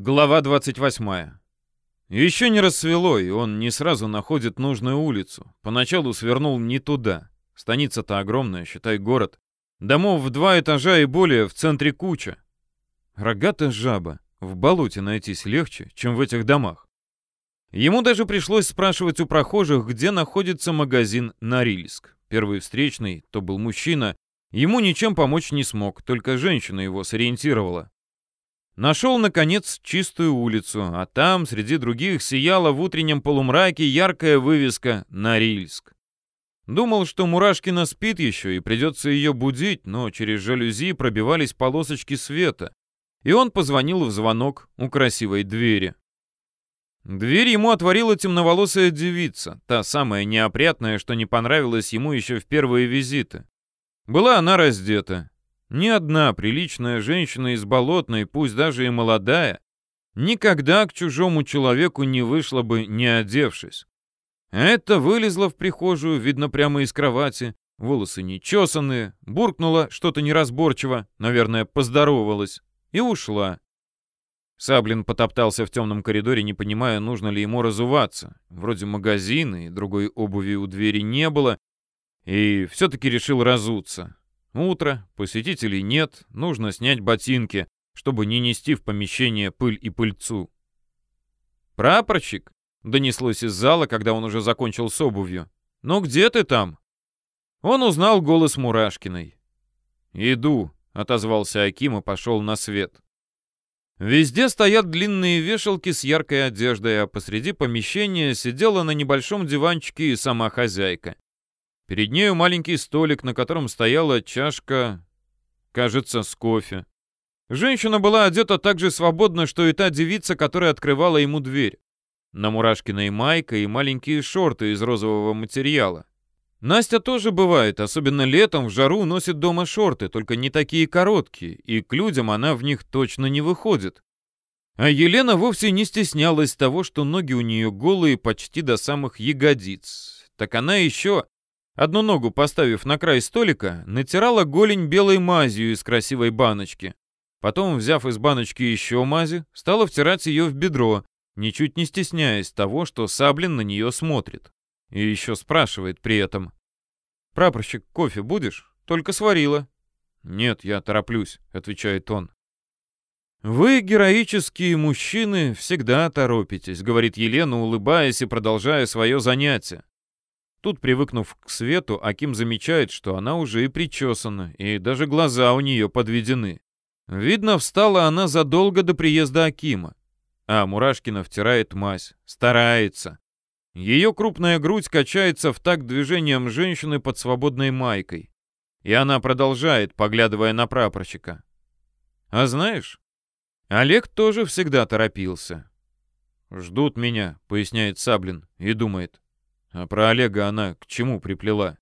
Глава 28. Еще не рассвело, и он не сразу находит нужную улицу. Поначалу свернул не туда. Станица-то огромная, считай, город. Домов в два этажа и более, в центре куча. Рогатая жаба. В болоте найтись легче, чем в этих домах. Ему даже пришлось спрашивать у прохожих, где находится магазин Норильск. Первый встречный, то был мужчина, ему ничем помочь не смог, только женщина его сориентировала. Нашел, наконец, чистую улицу, а там, среди других, сияла в утреннем полумраке яркая вывеска «Норильск». Думал, что Мурашкина спит еще и придется ее будить, но через жалюзи пробивались полосочки света, и он позвонил в звонок у красивой двери. Дверь ему отворила темноволосая девица, та самая неопрятная, что не понравилась ему еще в первые визиты. Была она раздета, ни одна приличная женщина из Болотной, пусть даже и молодая, никогда к чужому человеку не вышла бы, не одевшись. Это вылезла в прихожую, видно, прямо из кровати, волосы нечесанные, буркнула что-то неразборчиво, наверное, поздоровалась, и ушла. Саблин потоптался в темном коридоре, не понимая, нужно ли ему разуваться. Вроде магазина и другой обуви у двери не было, и все-таки решил разуться. Утро, посетителей нет, нужно снять ботинки, чтобы не нести в помещение пыль и пыльцу. «Прапорщик?» — донеслось из зала, когда он уже закончил с обувью. «Ну где ты там?» Он узнал голос Мурашкиной. «Иду», — отозвался Аким и пошел на свет. Везде стоят длинные вешалки с яркой одеждой, а посреди помещения сидела на небольшом диванчике и сама хозяйка. Перед нею маленький столик, на котором стояла чашка, кажется, с кофе. Женщина была одета так же свободно, что и та девица, которая открывала ему дверь. На Мурашкиной майка и маленькие шорты из розового материала. Настя тоже бывает, особенно летом в жару носит дома шорты, только не такие короткие, и к людям она в них точно не выходит. А Елена вовсе не стеснялась того, что ноги у нее голые почти до самых ягодиц. Так она еще Одну ногу поставив на край столика, натирала голень белой мазью из красивой баночки. Потом, взяв из баночки еще мази, стала втирать ее в бедро, ничуть не стесняясь того, что Саблин на нее смотрит. И еще спрашивает при этом. «Прапорщик, кофе будешь? Только сварила». «Нет, я тороплюсь», — отвечает он. «Вы, героические мужчины, всегда торопитесь», — говорит Елена, улыбаясь и продолжая свое занятие. Тут, привыкнув к свету, Аким замечает, что она уже и причесана, и даже глаза у нее подведены. Видно, встала она задолго до приезда Акима. А Мурашкина втирает мазь, старается. Ее крупная грудь качается в такт движением женщины под свободной майкой. И она продолжает, поглядывая на прапорщика. А знаешь, Олег тоже всегда торопился. «Ждут меня», — поясняет Саблин, и думает. А про Олега она к чему приплела?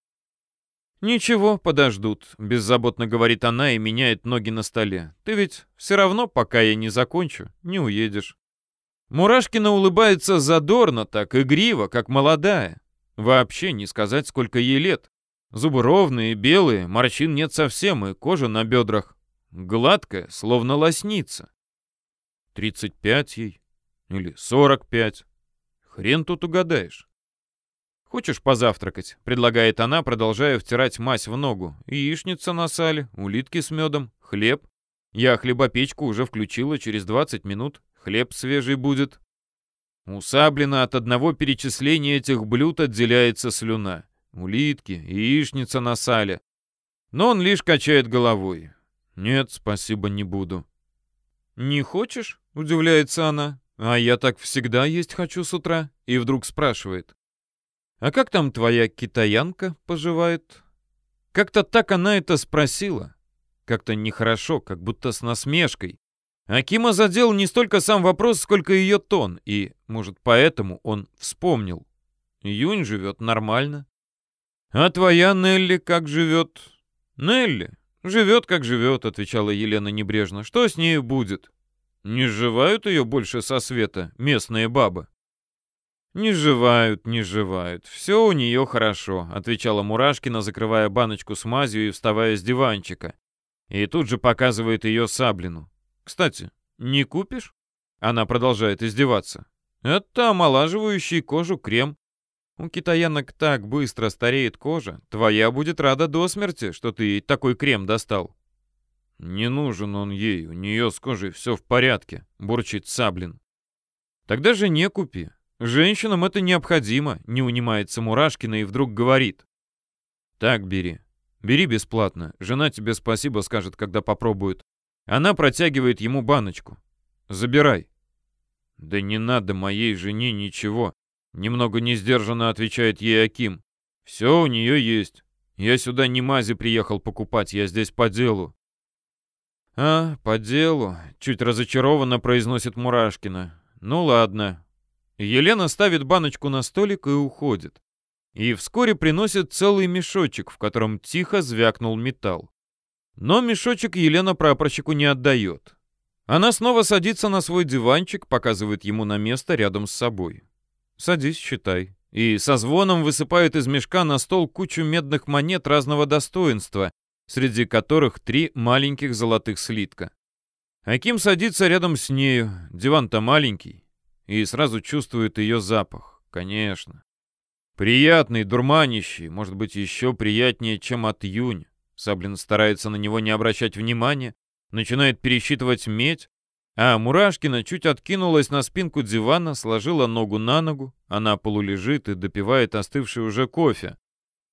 «Ничего, подождут», — беззаботно говорит она и меняет ноги на столе. «Ты ведь все равно, пока я не закончу, не уедешь». Мурашкина улыбается задорно так, игриво, как молодая. Вообще не сказать, сколько ей лет. Зубы ровные, белые, морщин нет совсем, и кожа на бедрах гладкая, словно лосница. Тридцать пять ей или сорок пять. Хрен тут угадаешь. «Хочешь позавтракать?» — предлагает она, продолжая втирать мазь в ногу. «Яичница на сале, улитки с медом, хлеб. Я хлебопечку уже включила через 20 минут. Хлеб свежий будет». У Саблина от одного перечисления этих блюд отделяется слюна. Улитки, яичница на сале. Но он лишь качает головой. «Нет, спасибо, не буду». «Не хочешь?» — удивляется она. «А я так всегда есть хочу с утра». И вдруг спрашивает. «А как там твоя китаянка поживает?» Как-то так она это спросила. Как-то нехорошо, как будто с насмешкой. Акима задел не столько сам вопрос, сколько ее тон, и, может, поэтому он вспомнил. Юнь живет нормально. «А твоя Нелли как живет?» «Нелли? Живет, как живет», — отвечала Елена небрежно. «Что с ней будет?» «Не сживают ее больше со света местные бабы?» «Не жевают, не жевают. Все у нее хорошо», — отвечала Мурашкина, закрывая баночку с мазью и вставая с диванчика. И тут же показывает ее Саблину. «Кстати, не купишь?» Она продолжает издеваться. Это омолаживающий кожу крем. У китаянок так быстро стареет кожа. Твоя будет рада до смерти, что ты такой крем достал. Не нужен он ей, у нее с кожей все в порядке, бурчит Саблин. Тогда же не купи. Женщинам это необходимо, не унимается Мурашкина и вдруг говорит. Так бери. Бери бесплатно. Жена тебе спасибо скажет, когда попробует. Она протягивает ему баночку. Забирай. Да не надо моей жене ничего. Немного несдержанно отвечает ей Аким. Все у нее есть. Я сюда не мази приехал покупать, я здесь по делу. А, по делу, чуть разочарованно произносит Мурашкина. Ну ладно. Елена ставит баночку на столик и уходит. И вскоре приносит целый мешочек, в котором тихо звякнул металл. Но мешочек Елена прапорщику не отдает. Она снова садится на свой диванчик, показывает ему на место рядом с собой. «Садись, считай». И со звоном высыпает из мешка на стол кучу медных монет разного достоинства, среди которых три маленьких золотых слитка. Аким садится рядом с нею, диван-то маленький, и сразу чувствует ее запах, конечно. Приятный, дурманящий, может быть, еще приятнее, чем от юнь. Саблин старается на него не обращать внимания, начинает пересчитывать медь, а Мурашкина чуть откинулась на спинку дивана, сложила ногу на ногу, она полулежит и допивает остывший уже кофе.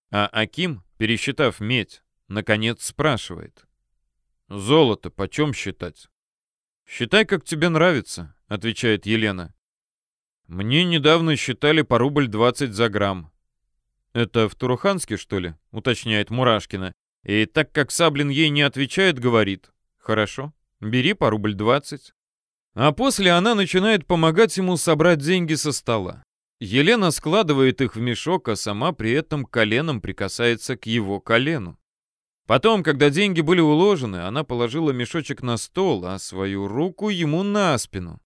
А Аким, пересчитав медь, наконец спрашивает. «Золото почем считать?» «Считай, как тебе нравится», — отвечает Елена. «Мне недавно считали по рубль двадцать за грамм». «Это в Туруханске, что ли?» — уточняет Мурашкина. И так как Саблин ей не отвечает, говорит. Хорошо, бери по рубль двадцать. А после она начинает помогать ему собрать деньги со стола. Елена складывает их в мешок, а сама при этом коленом прикасается к его колену. Потом, когда деньги были уложены, она положила мешочек на стол, а свою руку ему на спину.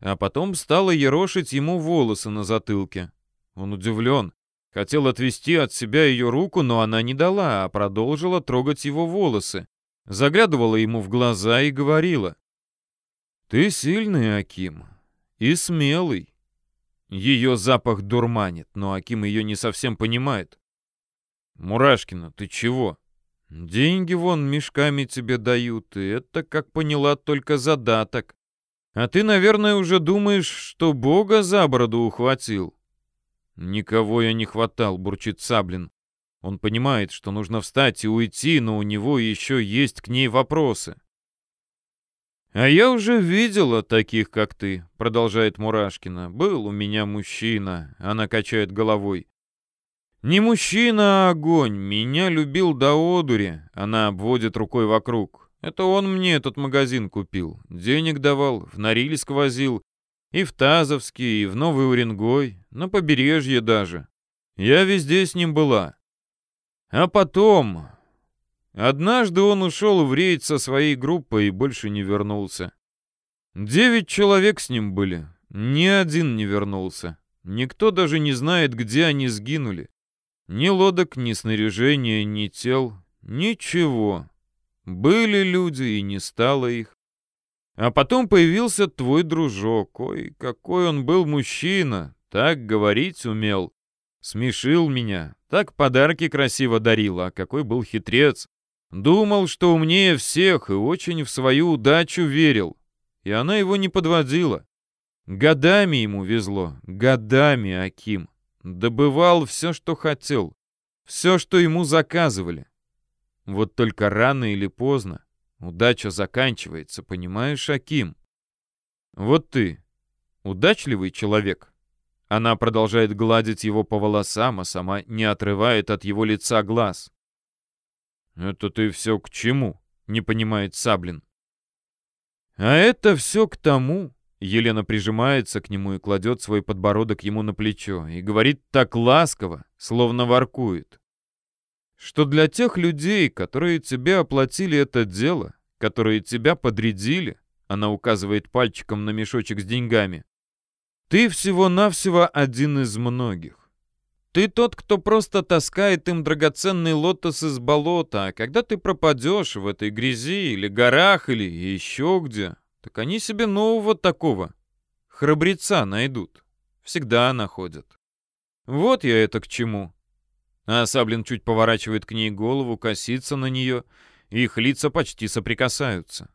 А потом стала ерошить ему волосы на затылке. Он удивлен. Хотел отвести от себя ее руку, но она не дала, а продолжила трогать его волосы заглядывала ему в глаза и говорила. «Ты сильный, Аким, и смелый». Ее запах дурманит, но Аким ее не совсем понимает. «Мурашкина, ты чего? Деньги вон мешками тебе дают, и это, как поняла, только задаток. А ты, наверное, уже думаешь, что Бога за бороду ухватил». «Никого я не хватал», — бурчит Саблин. Он понимает, что нужно встать и уйти, но у него еще есть к ней вопросы. «А я уже видела таких, как ты», — продолжает Мурашкина. «Был у меня мужчина», — она качает головой. «Не мужчина, а огонь. Меня любил до одури», — она обводит рукой вокруг. «Это он мне этот магазин купил. Денег давал, в Норильск возил, и в Тазовский, и в Новый Уренгой, на побережье даже. Я везде с ним была. А потом... Однажды он ушел в рейд со своей группой и больше не вернулся. Девять человек с ним были. Ни один не вернулся. Никто даже не знает, где они сгинули. Ни лодок, ни снаряжения, ни тел. Ничего. Были люди, и не стало их. А потом появился твой дружок. Ой, какой он был мужчина. Так говорить умел. Смешил меня, так подарки красиво дарил, а какой был хитрец. Думал, что умнее всех и очень в свою удачу верил. И она его не подводила. Годами ему везло, годами, Аким. Добывал все, что хотел, все, что ему заказывали. Вот только рано или поздно удача заканчивается, понимаешь, Аким? Вот ты удачливый человек. Она продолжает гладить его по волосам, а сама не отрывает от его лица глаз. «Это ты все к чему?» — не понимает Саблин. «А это все к тому...» Елена прижимается к нему и кладет свой подбородок ему на плечо и говорит так ласково, словно воркует. Что для тех людей, которые тебе оплатили это дело, которые тебя подрядили, она указывает пальчиком на мешочек с деньгами, ты всего-навсего один из многих. Ты тот, кто просто таскает им драгоценный лотос из болота, а когда ты пропадешь в этой грязи или горах или еще где, так они себе нового такого храбреца найдут. Всегда находят. Вот я это к чему. А Саблин чуть поворачивает к ней голову, косится на нее, и их лица почти соприкасаются.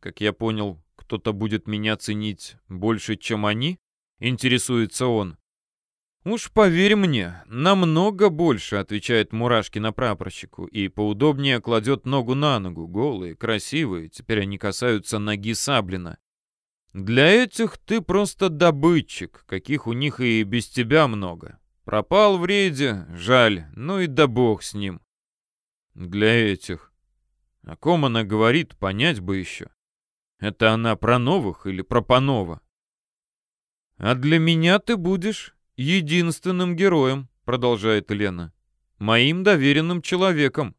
Как я понял, кто-то будет меня ценить больше, чем они? Интересуется он. «Уж поверь мне, намного больше», — отвечает Мурашкина прапорщику, и поудобнее кладет ногу на ногу, голые, красивые, теперь они касаются ноги Саблина. «Для этих ты просто добытчик, каких у них и без тебя много. Пропал в рейде, жаль, ну и да бог с ним». «Для этих». О ком она говорит, понять бы еще. Это она про новых или про Панова? «А для меня ты будешь единственным героем», — продолжает Лена. «Моим доверенным человеком.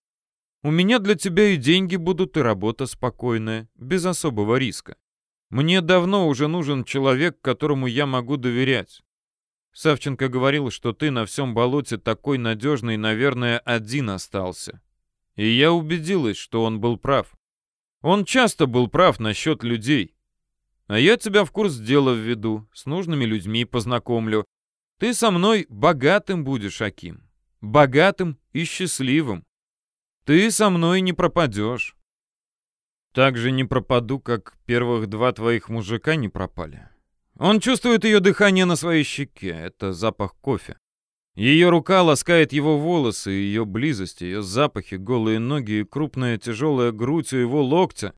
У меня для тебя и деньги будут, и работа спокойная, без особого риска. Мне давно уже нужен человек, которому я могу доверять. Савченко говорил, что ты на всем болоте такой надежный, наверное, один остался. И я убедилась, что он был прав. Он часто был прав насчет людей. А я тебя в курс дела введу, с нужными людьми познакомлю, ты со мной богатым будешь, Аким. Богатым и счастливым. Ты со мной не пропадешь. Так же не пропаду, как первых два твоих мужика не пропали. Он чувствует ее дыхание на своей щеке. Это запах кофе. Ее рука ласкает его волосы, ее близость, ее запахи, голые ноги и крупная тяжелая грудь у его локтя.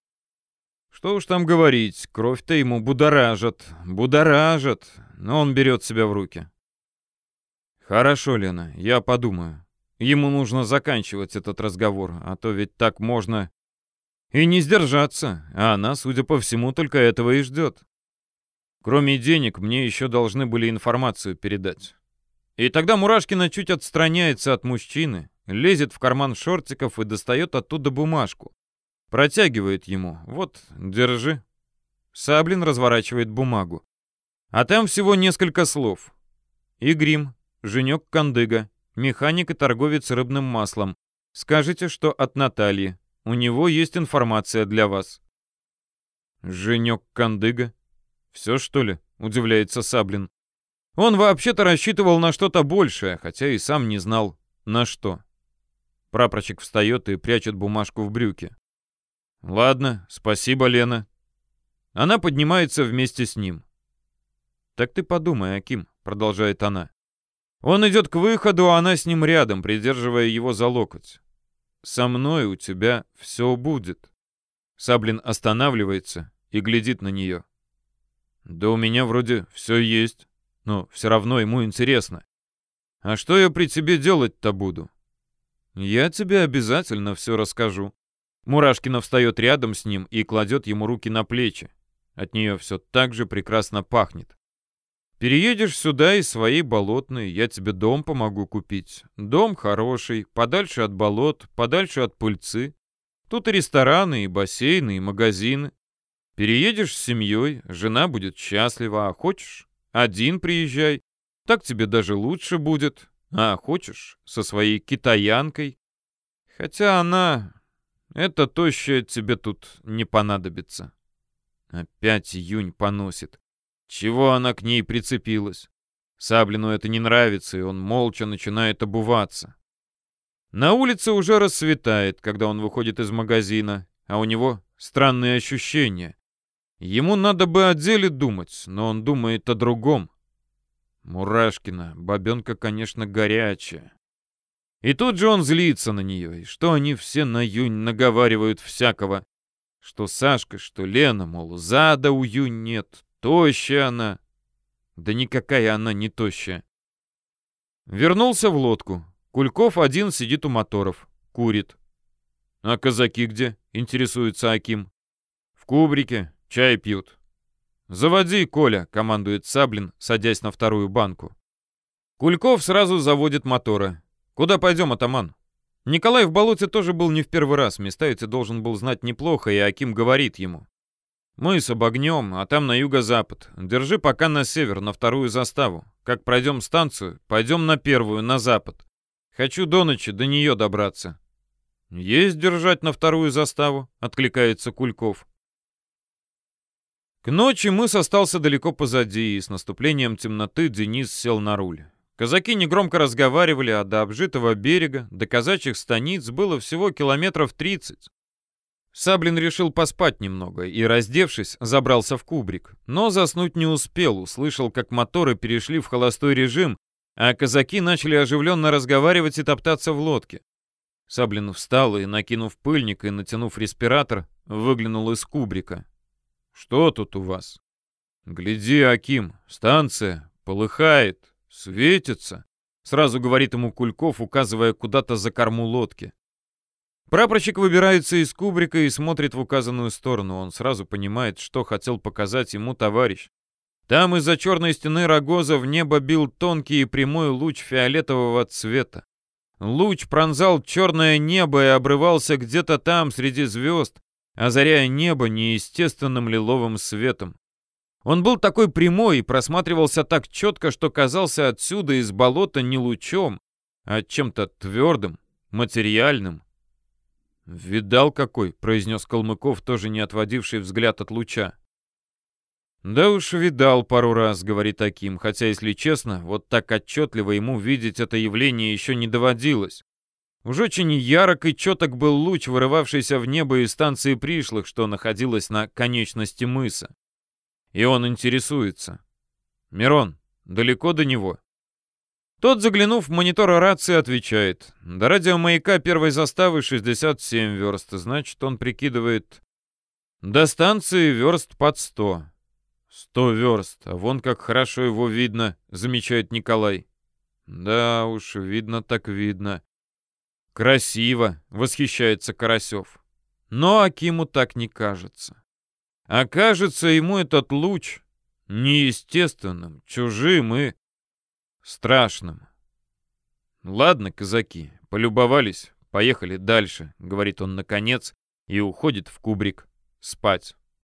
Что уж там говорить, кровь-то ему будоражит, будоражит, но он берет себя в руки. «Хорошо, Лена, я подумаю. Ему нужно заканчивать этот разговор, а то ведь так можно и не сдержаться, а она, судя по всему, только этого и ждет. Кроме денег, мне еще должны были информацию передать. И тогда Мурашкина чуть отстраняется от мужчины, лезет в карман шортиков и достает оттуда бумажку. Протягивает ему. Вот, держи. Саблин разворачивает бумагу. А там всего несколько слов. И грим, Женек Кандыга, механик и торговец рыбным маслом. Скажите, что от Натальи. У него есть информация для вас». «Женек Кандыга? Все, что ли?» — удивляется Саблин. Он вообще-то рассчитывал на что-то большее, хотя и сам не знал, на что. Прапорщик встает и прячет бумажку в брюки. «Ладно, спасибо, Лена». Она поднимается вместе с ним. «Так ты подумай, Аким», — продолжает она. Он идет к выходу, а она с ним рядом, придерживая его за локоть. «Со мной у тебя все будет». Саблин останавливается и глядит на нее. «Да у меня вроде все есть, но все равно ему интересно. А что я при тебе делать-то буду?» «Я тебе обязательно все расскажу». Мурашкина встает рядом с ним и кладет ему руки на плечи. От нее все так же прекрасно пахнет. Переедешь сюда из своей болотной, я тебе дом помогу купить. Дом хороший, подальше от болот, подальше от пыльцы. Тут и рестораны, и бассейны, и магазины. Переедешь с семьей, жена будет счастлива, а хочешь, один приезжай. Так тебе даже лучше будет. А хочешь, со своей китаянкой. Хотя она... Это тощая тебе тут не понадобится. Опять июнь поносит. Чего она к ней прицепилась? Саблину это не нравится, и он молча начинает обуваться. На улице уже рассветает, когда он выходит из магазина, а у него странные ощущения. Ему надо бы о деле думать, но он думает о другом. Мурашкина, бабенка, конечно, горячая. И тут же он злится на нее, и что они все на Юнь наговаривают всякого. Что Сашка, что Лена, мол, зада у Юнь нет, Тощая она. Да никакая она не тощая. Вернулся в лодку. Кульков один сидит у моторов. Курит. А казаки где? Интересуется Аким. В кубрике. Чай пьют. «Заводи, Коля!» — командует Саблин, садясь на вторую банку. Кульков сразу заводит моторы. «Куда пойдем, атаман?» Николай в болоте тоже был не в первый раз. Места эти должен был знать неплохо, и Аким говорит ему. Мы с обогнем, а там на юго-запад. Держи пока на север, на вторую заставу. Как пройдем станцию, пойдем на первую, на запад. Хочу до ночи до нее добраться». «Есть держать на вторую заставу», — откликается Кульков. К ночи мыс остался далеко позади, и с наступлением темноты Денис сел на руль. Казаки негромко разговаривали, а до обжитого берега, до казачьих станиц было всего километров 30. Саблин решил поспать немного и, раздевшись, забрался в кубрик. Но заснуть не успел, услышал, как моторы перешли в холостой режим, а казаки начали оживленно разговаривать и топтаться в лодке. Саблин встал и, накинув пыльник и натянув респиратор, выглянул из кубрика. «Что тут у вас?» «Гляди, Аким, станция полыхает, светится», — сразу говорит ему Кульков, указывая куда-то за корму лодки. Прапорщик выбирается из кубрика и смотрит в указанную сторону. Он сразу понимает, что хотел показать ему товарищ. Там из-за черной стены рогоза в небо бил тонкий и прямой луч фиолетового цвета. Луч пронзал черное небо и обрывался где-то там, среди звезд, озаряя небо неестественным лиловым светом. Он был такой прямой и просматривался так четко, что казался отсюда из болота не лучом, а чем-то твердым, материальным. «Видал какой?» — произнес Калмыков, тоже не отводивший взгляд от луча. «Да уж видал пару раз», — говорит таким, хотя, если честно, вот так отчетливо ему видеть это явление еще не доводилось. Уж очень ярок и четок был луч, вырывавшийся в небо из станции пришлых, что находилась на конечности мыса. И он интересуется. «Мирон, далеко до него?» Тот, заглянув в монитор рации, отвечает. До радиомаяка первой заставы 67 верст, значит, он прикидывает... До станции верст под 100. 100 верст, а вон как хорошо его видно, замечает Николай. Да уж, видно так видно. Красиво, восхищается Карасев. Но Акиму так не кажется. А кажется ему этот луч неестественным, чужим и страшным. Ладно, казаки, полюбовались, поехали дальше, говорит он наконец и уходит в кубрик спать.